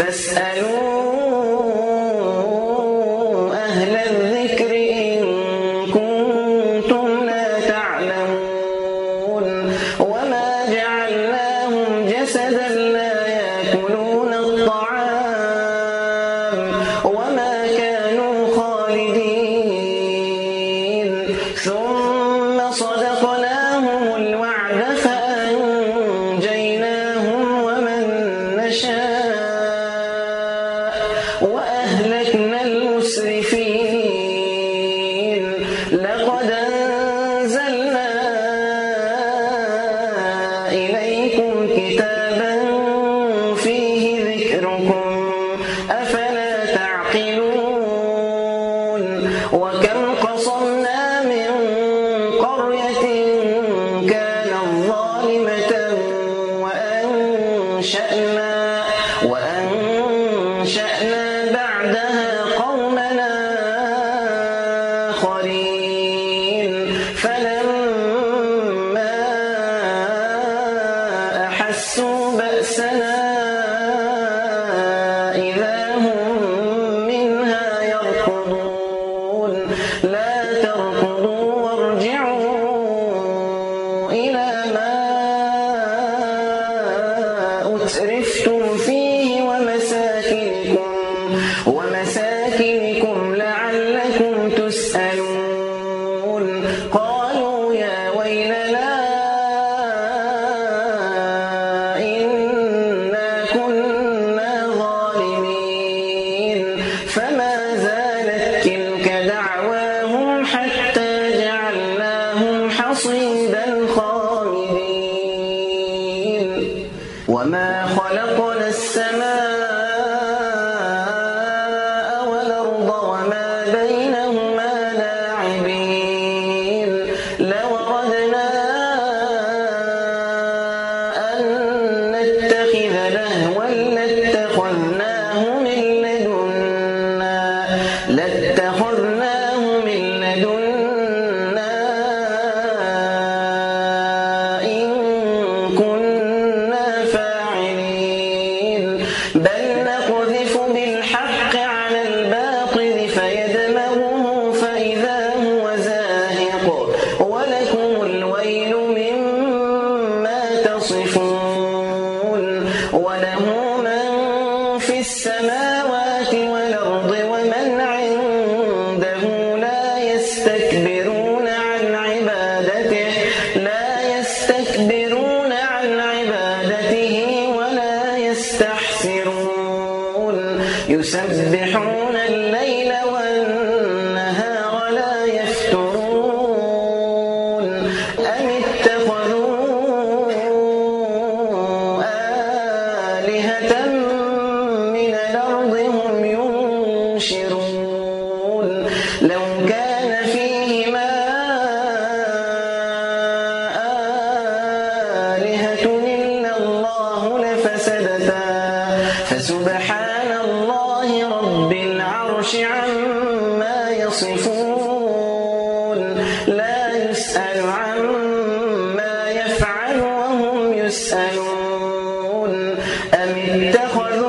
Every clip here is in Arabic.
فاسألوا أنشأنا السماوات أم اتخذوا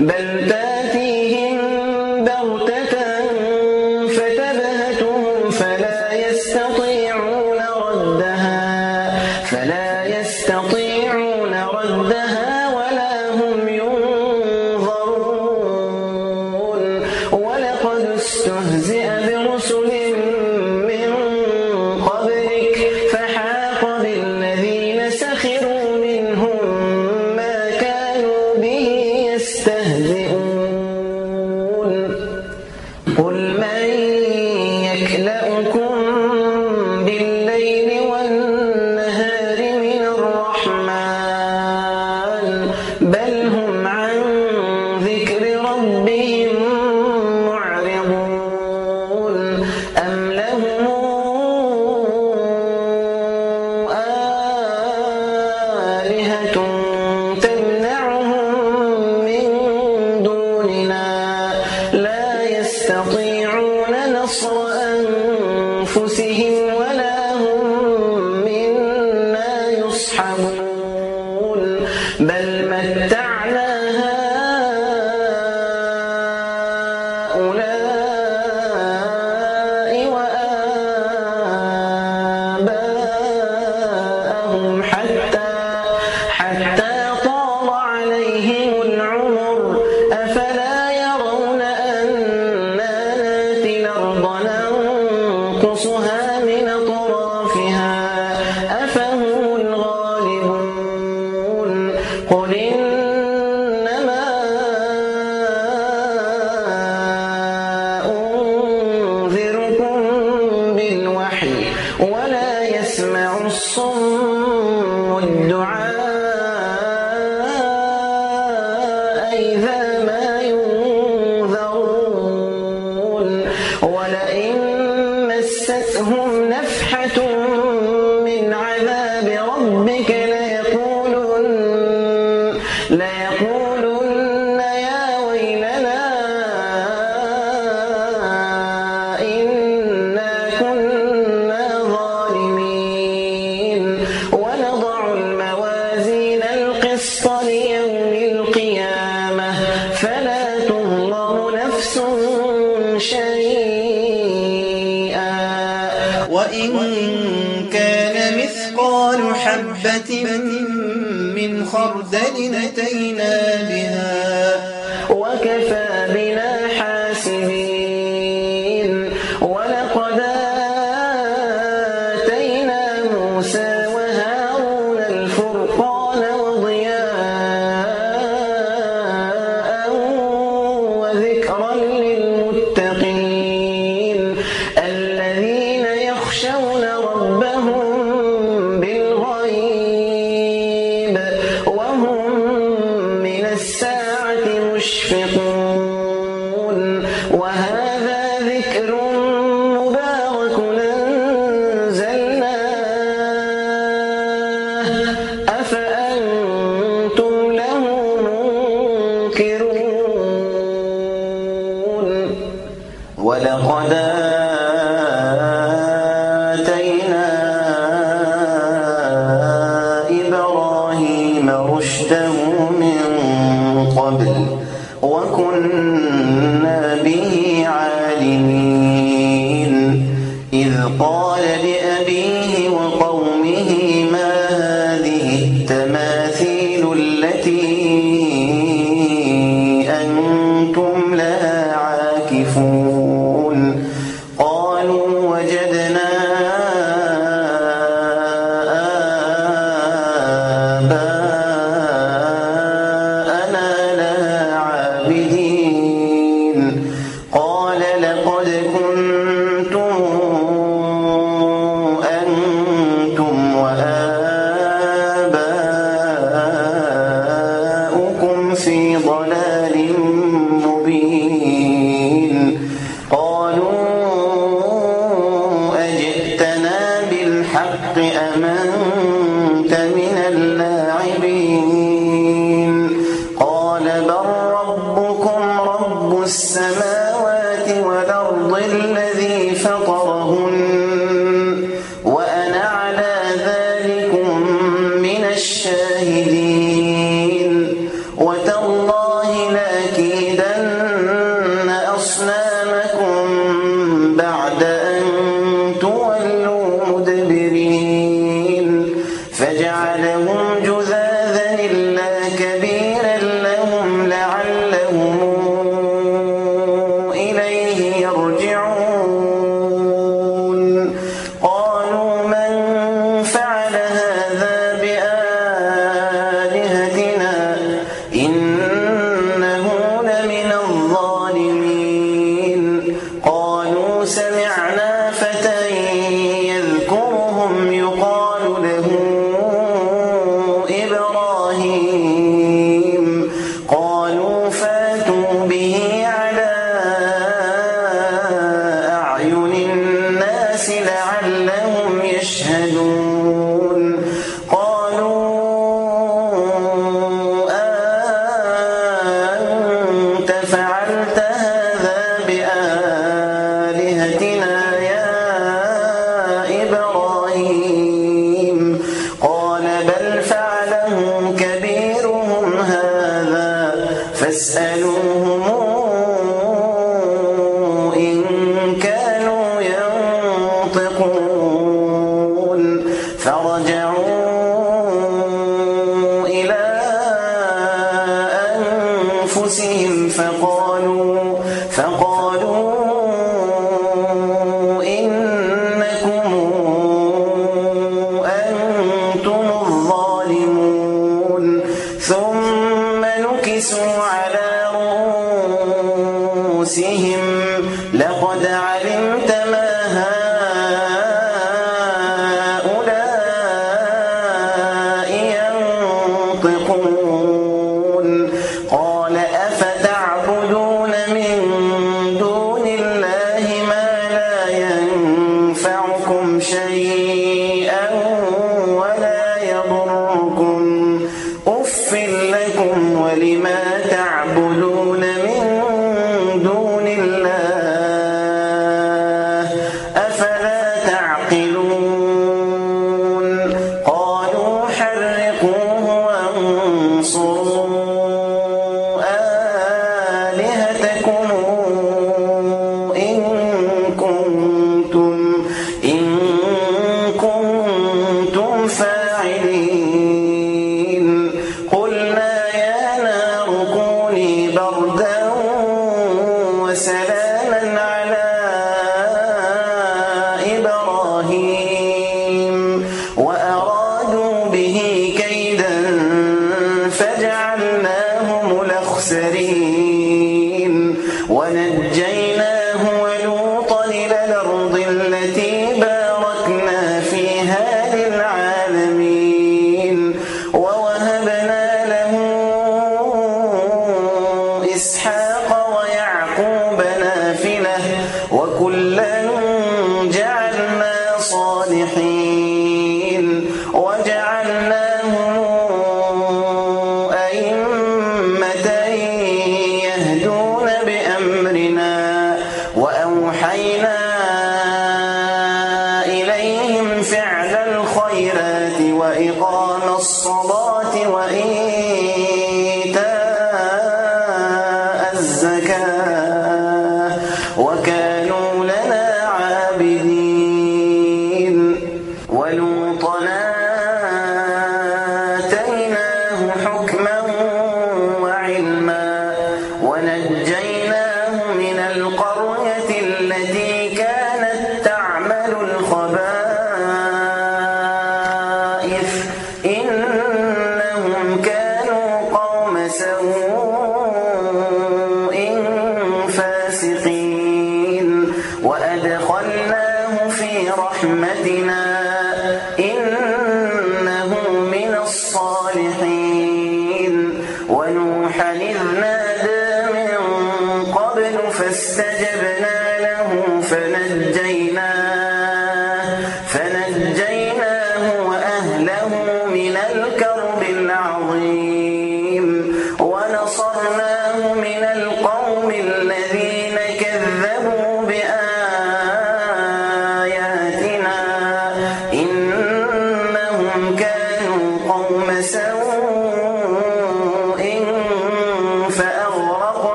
بل تاتيهم بغتة فتبهتهم فلا ten ولا يسمع الصم الدعاء. وكنا به عالمين. إذ قال لي الظالمين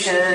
solution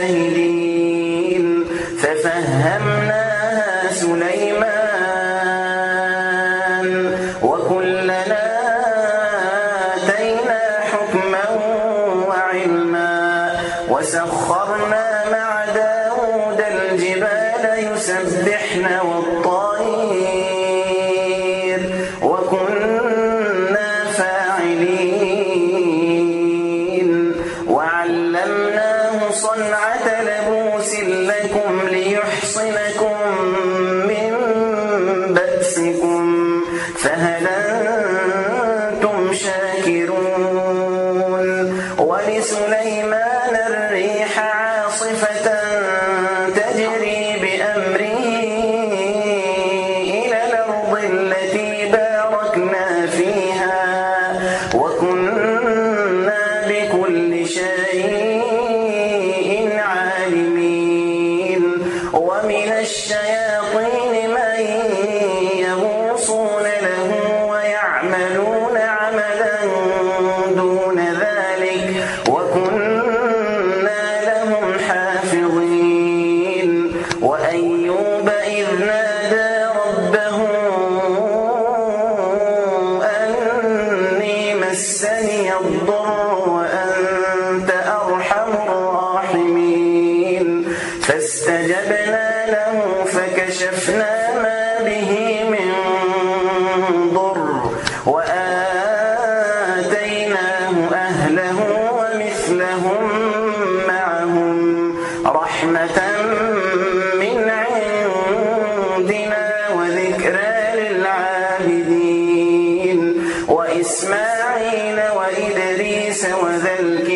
وإسماعيل وإدريس وذا الكفل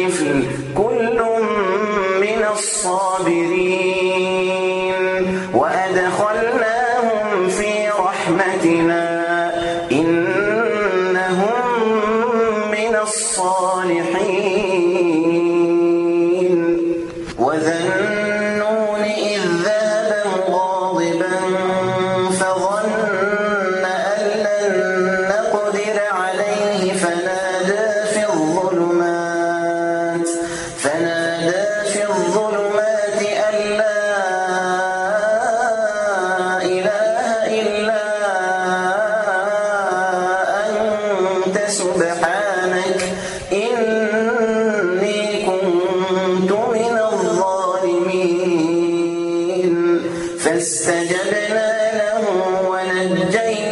فاستجبنا له ونجينا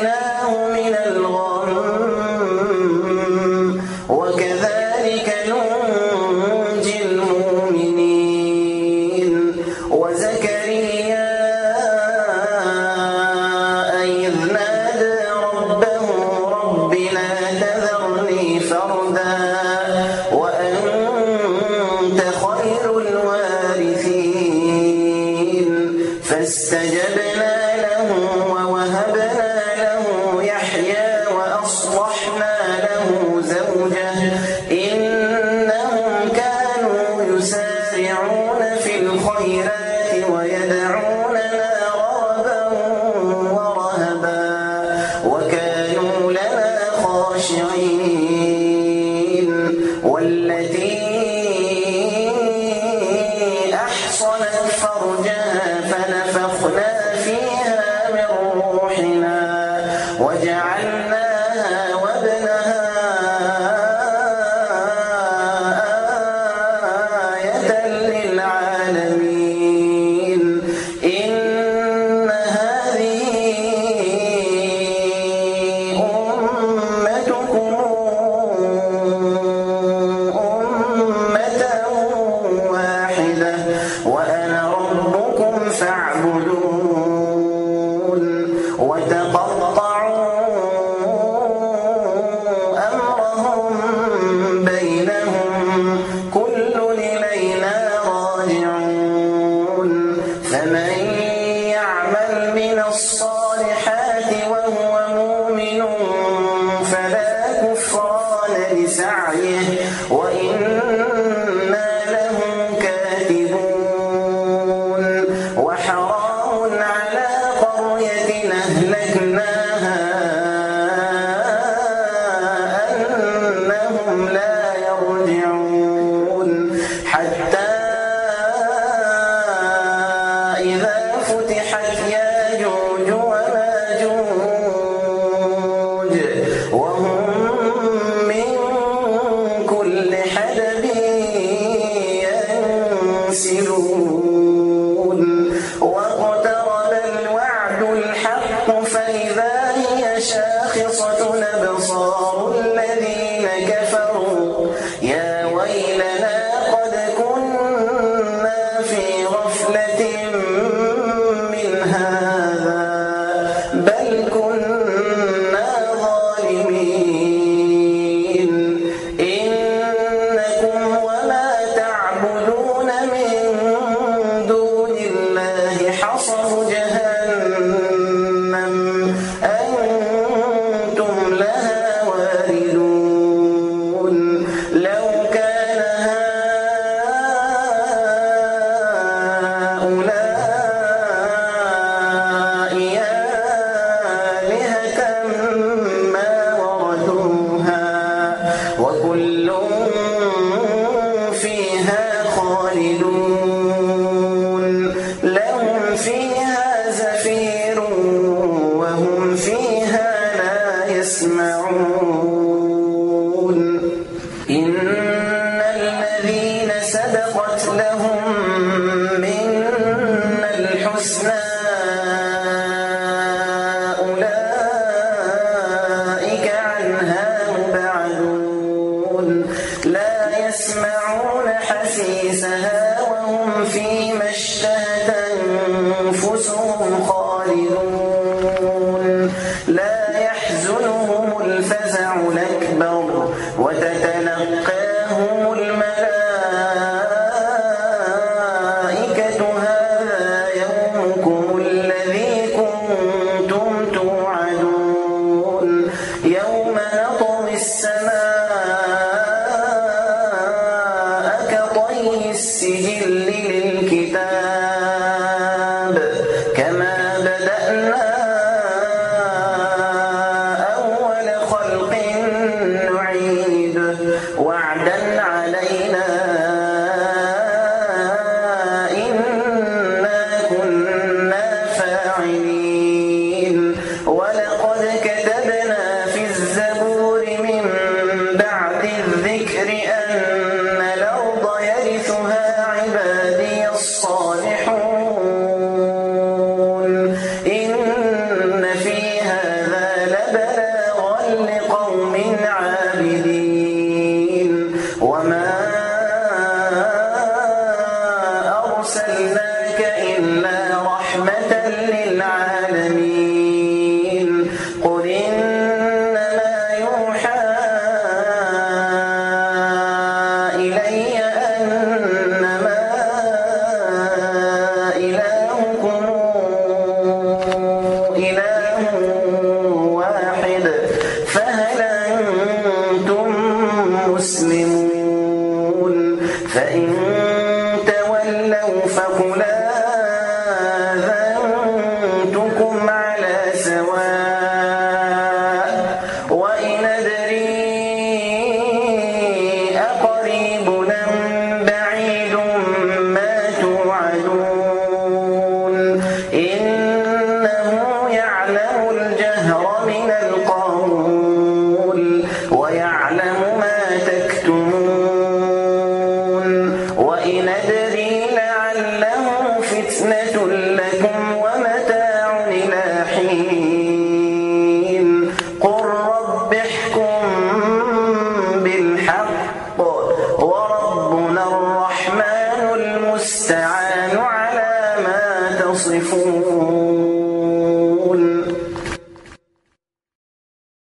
وحصنت فرجها فنفخ وإن فإن